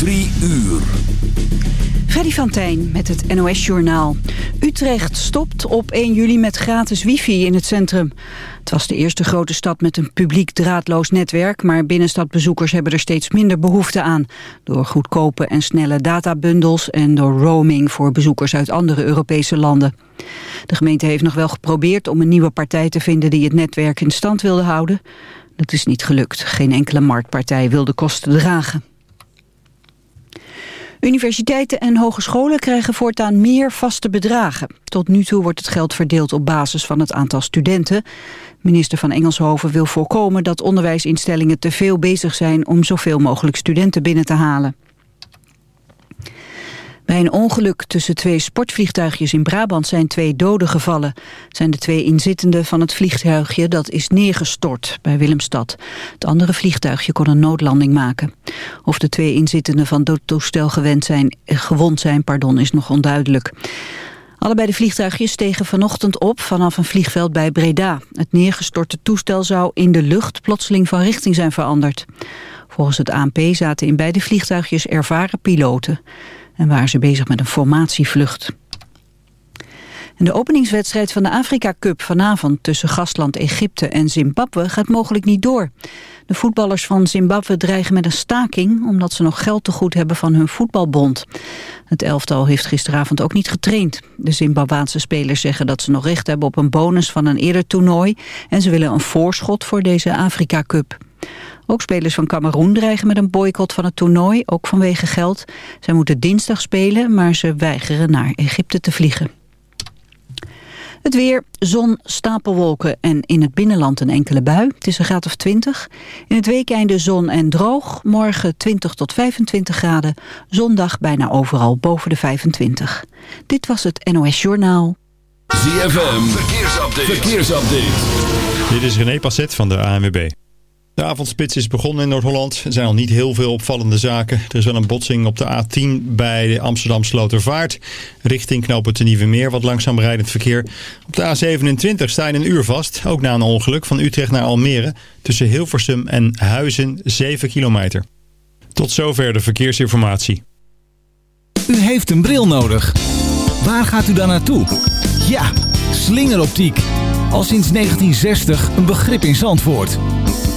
Drie uur. Freddy van Tijn met het NOS-journaal. Utrecht stopt op 1 juli met gratis wifi in het centrum. Het was de eerste grote stad met een publiek draadloos netwerk... maar binnenstadbezoekers hebben er steeds minder behoefte aan... door goedkope en snelle databundels... en door roaming voor bezoekers uit andere Europese landen. De gemeente heeft nog wel geprobeerd om een nieuwe partij te vinden... die het netwerk in stand wilde houden. Dat is niet gelukt. Geen enkele marktpartij wil de kosten dragen. Universiteiten en hogescholen krijgen voortaan meer vaste bedragen. Tot nu toe wordt het geld verdeeld op basis van het aantal studenten. Minister van Engelshoven wil voorkomen dat onderwijsinstellingen te veel bezig zijn om zoveel mogelijk studenten binnen te halen. Bij een ongeluk tussen twee sportvliegtuigjes in Brabant zijn twee doden gevallen. Het zijn de twee inzittenden van het vliegtuigje dat is neergestort bij Willemstad. Het andere vliegtuigje kon een noodlanding maken. Of de twee inzittenden van het toestel zijn, gewond zijn pardon, is nog onduidelijk. Allebei de vliegtuigjes stegen vanochtend op vanaf een vliegveld bij Breda. Het neergestorte toestel zou in de lucht plotseling van richting zijn veranderd. Volgens het ANP zaten in beide vliegtuigjes ervaren piloten en waren ze bezig met een formatievlucht. De openingswedstrijd van de Afrika Cup vanavond tussen gastland Egypte en Zimbabwe gaat mogelijk niet door. De voetballers van Zimbabwe dreigen met een staking omdat ze nog geld te goed hebben van hun voetbalbond. Het elftal heeft gisteravond ook niet getraind. De Zimbabwaanse spelers zeggen dat ze nog recht hebben op een bonus van een eerder toernooi en ze willen een voorschot voor deze Afrika Cup. Ook spelers van Cameroen dreigen met een boycott van het toernooi, ook vanwege geld. Zij moeten dinsdag spelen, maar ze weigeren naar Egypte te vliegen. Het weer, zon, stapelwolken en in het binnenland een enkele bui. Het is een graad of 20. In het weekeinde zon en droog. Morgen 20 tot 25 graden. Zondag bijna overal boven de 25. Dit was het NOS Journaal. ZFM, verkeersupdate. verkeersupdate. Dit is René Passet van de ANWB. De avondspits is begonnen in Noord-Holland. Er zijn al niet heel veel opvallende zaken. Er is wel een botsing op de A10 bij de Amsterdam Slotervaart. Richting knopen te Nieuwe Meer, wat langzaam rijdend verkeer. Op de A27 sta je een uur vast, ook na een ongeluk van Utrecht naar Almere. Tussen Hilversum en Huizen 7 kilometer. Tot zover de verkeersinformatie. U heeft een bril nodig. Waar gaat u dan naartoe? Ja, slingeroptiek. Al sinds 1960 een begrip in Zandvoort.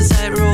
sunset roll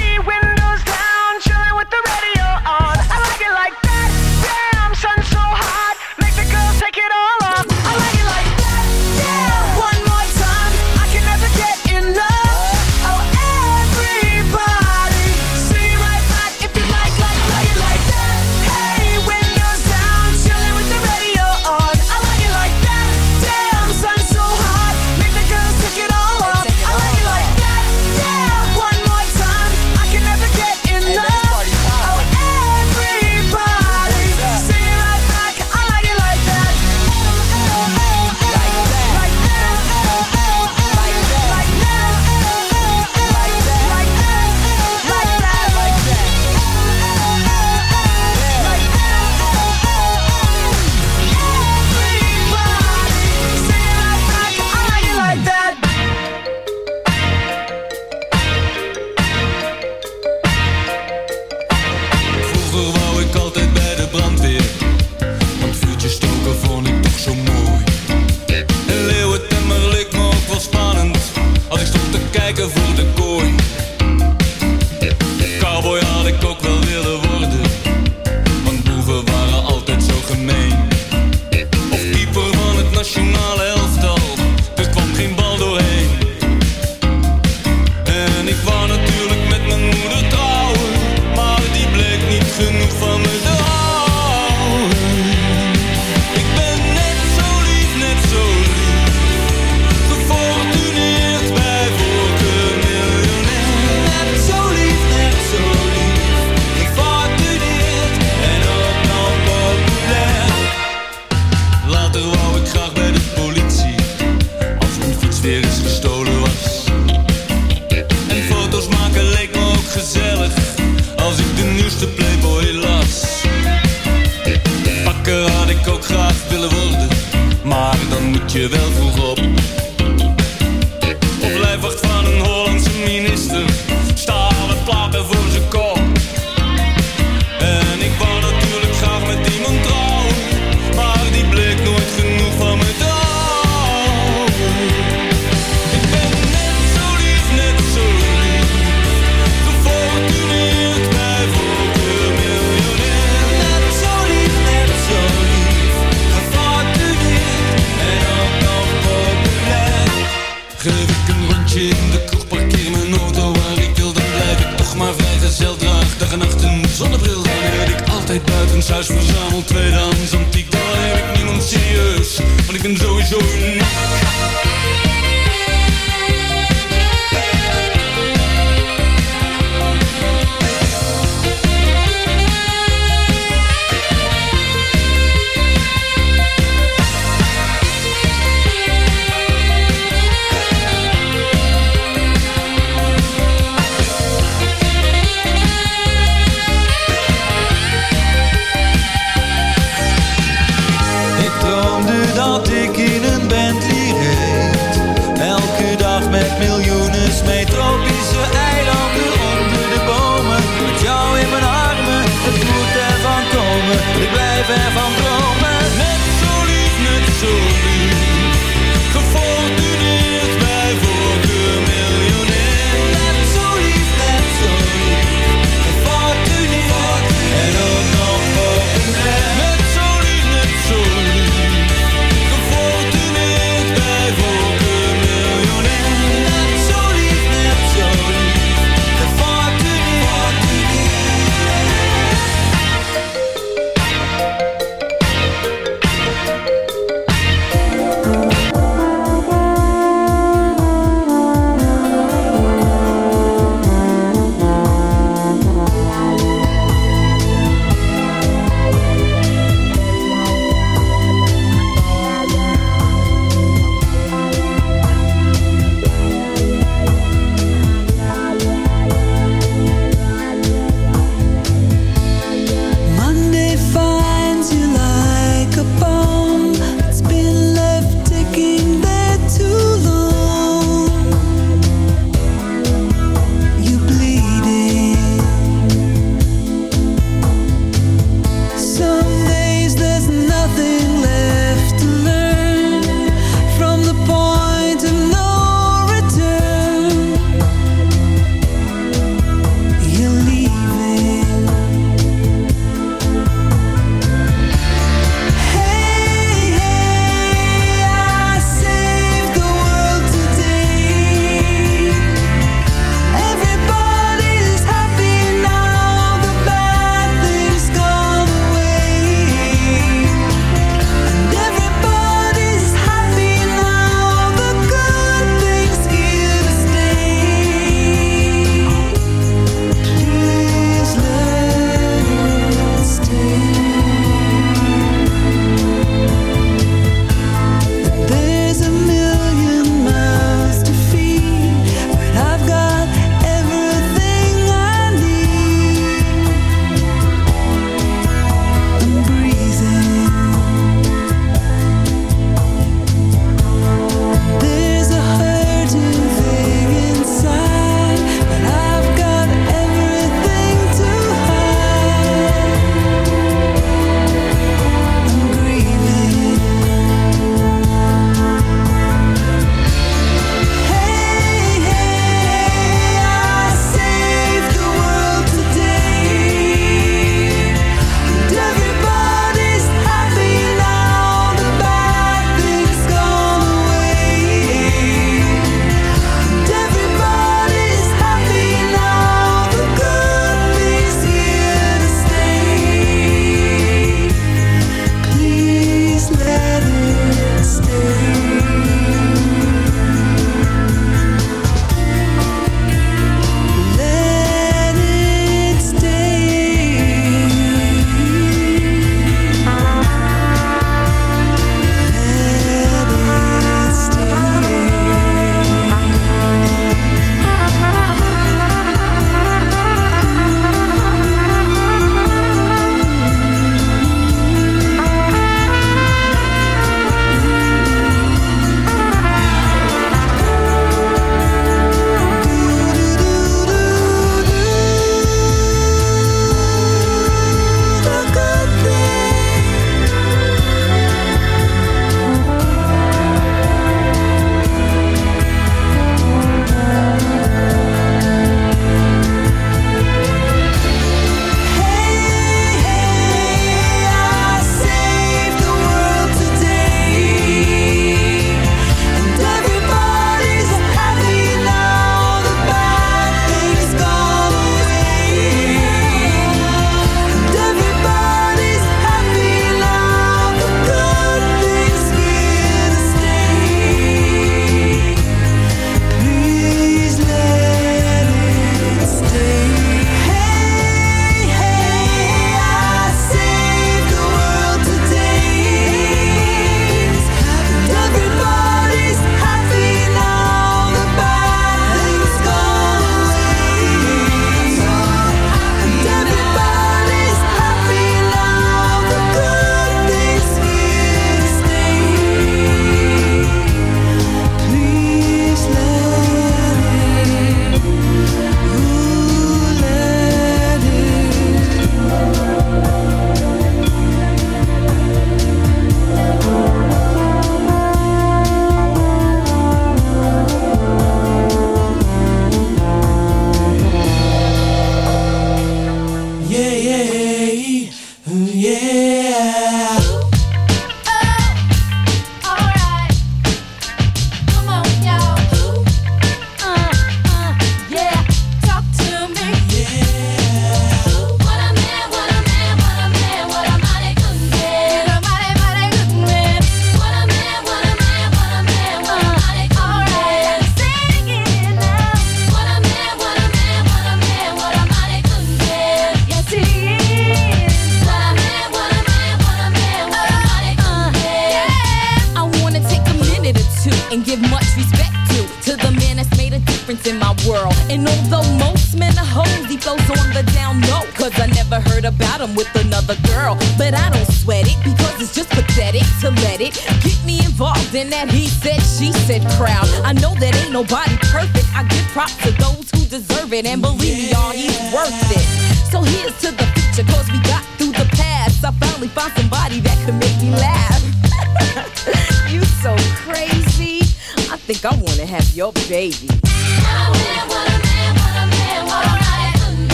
april ik altijd buitenshuis Verzamel tweedehands antiek Dan heb ik niemand serieus. Want ik ben sowieso niet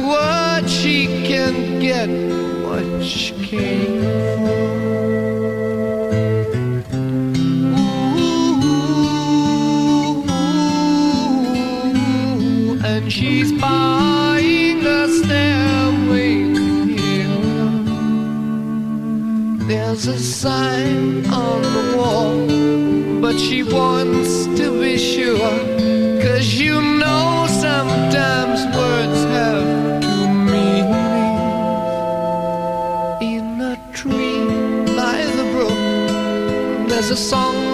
what she can get, what she came for. Ooh, and she's buying a stairway here. There's a sign on the wall, but she wants to be sure. Cause you song.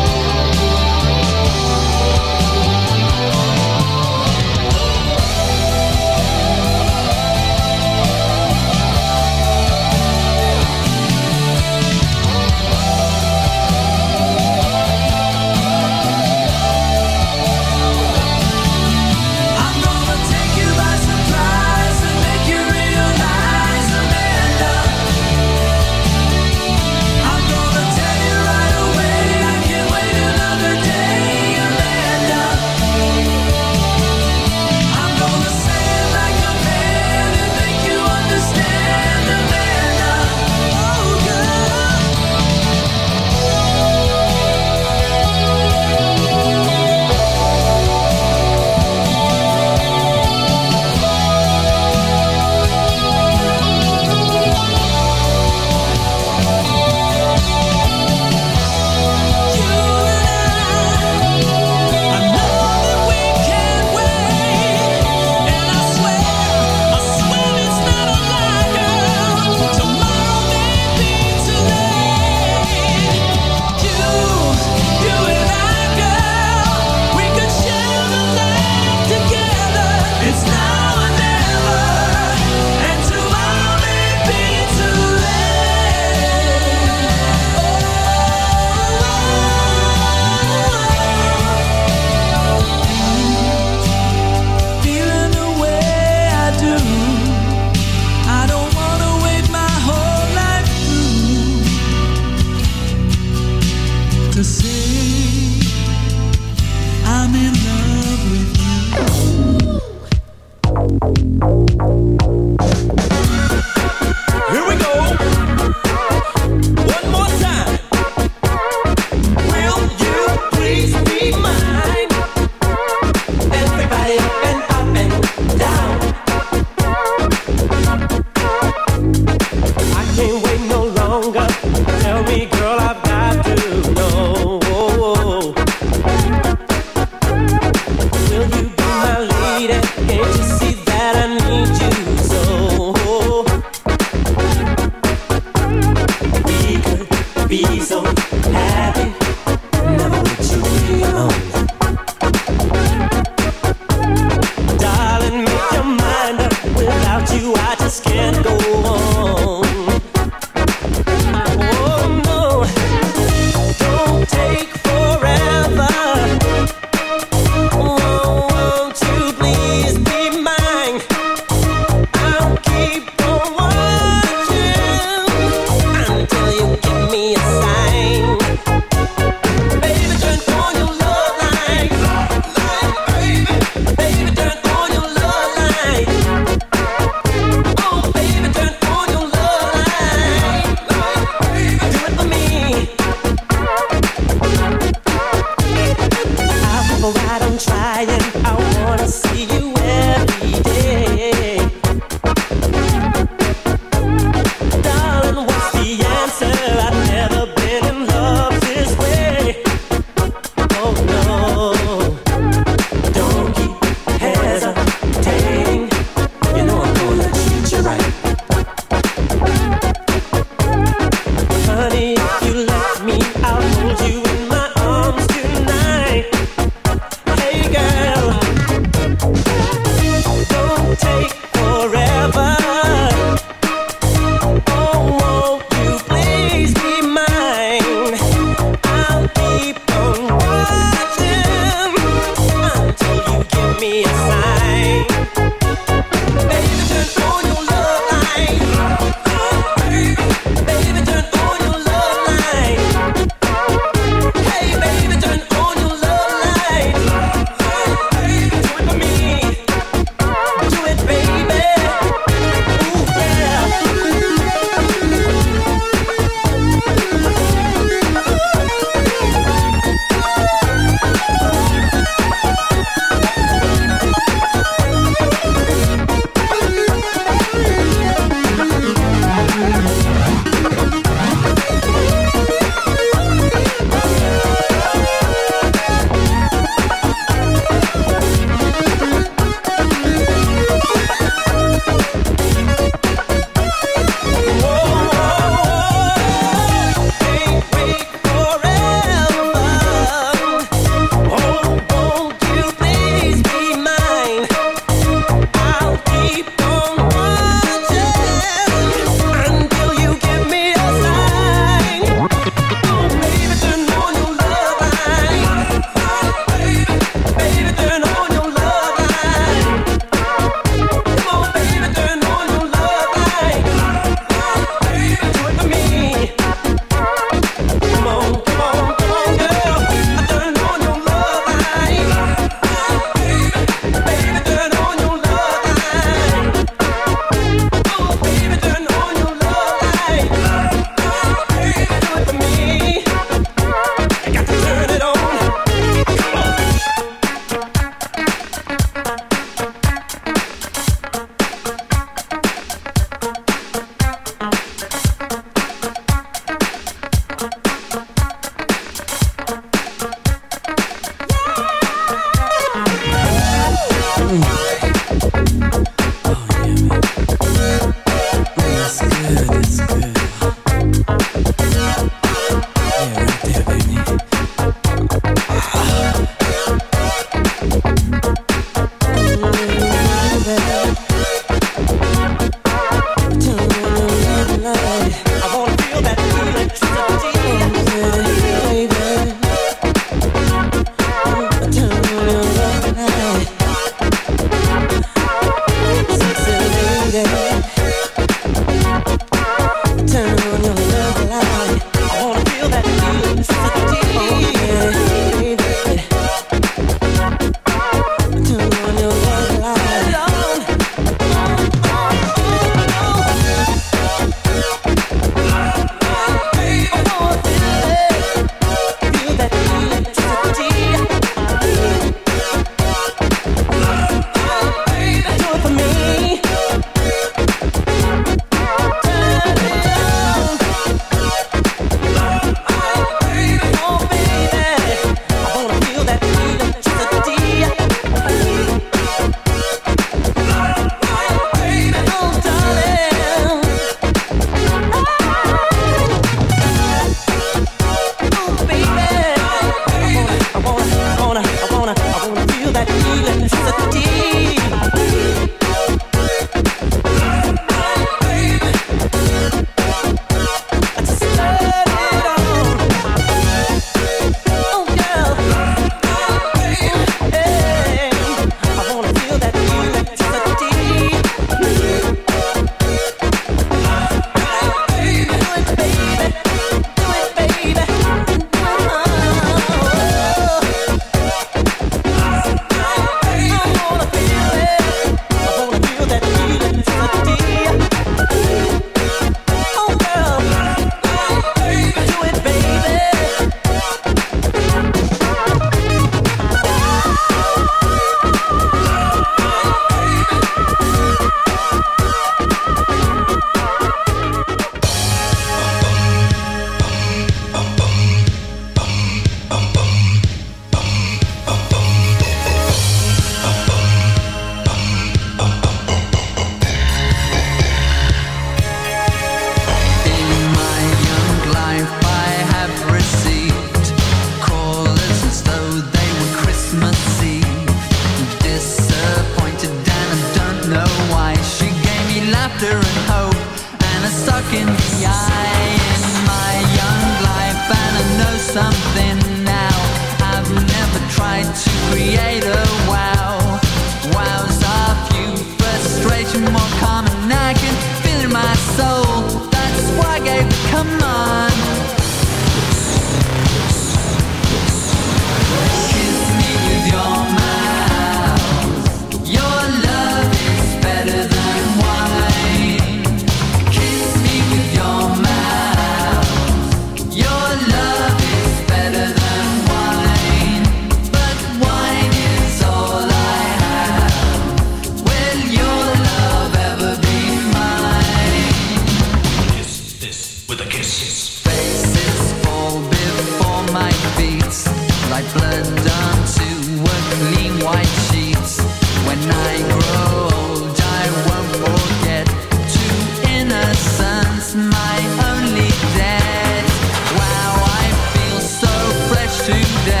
Today.